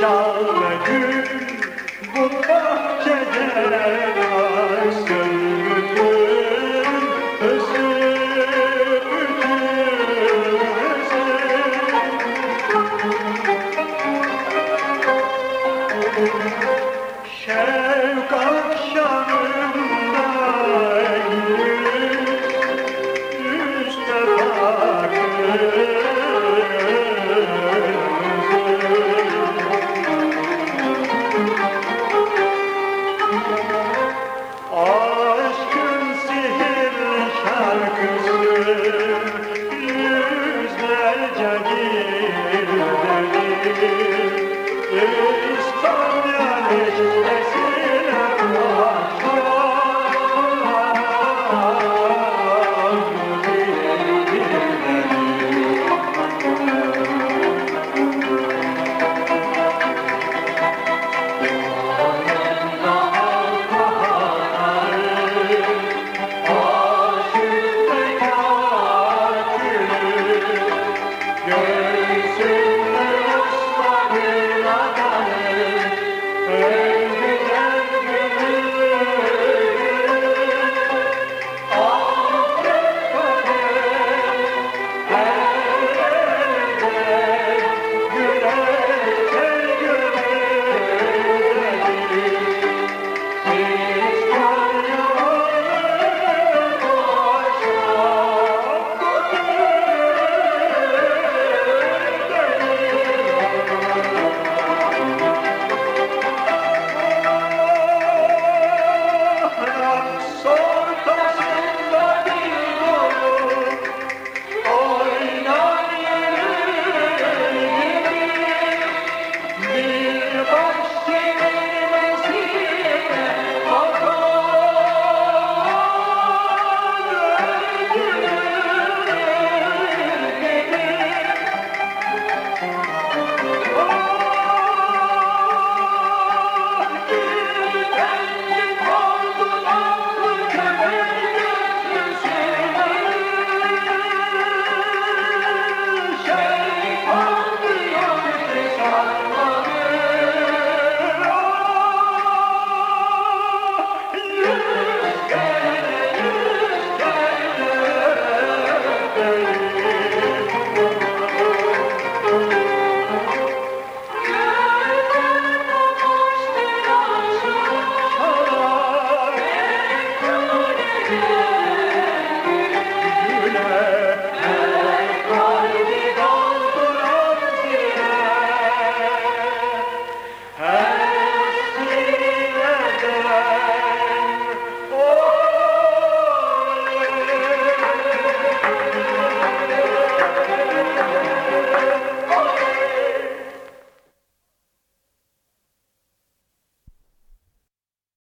Şahı gül bu bahçede aşkım Lord.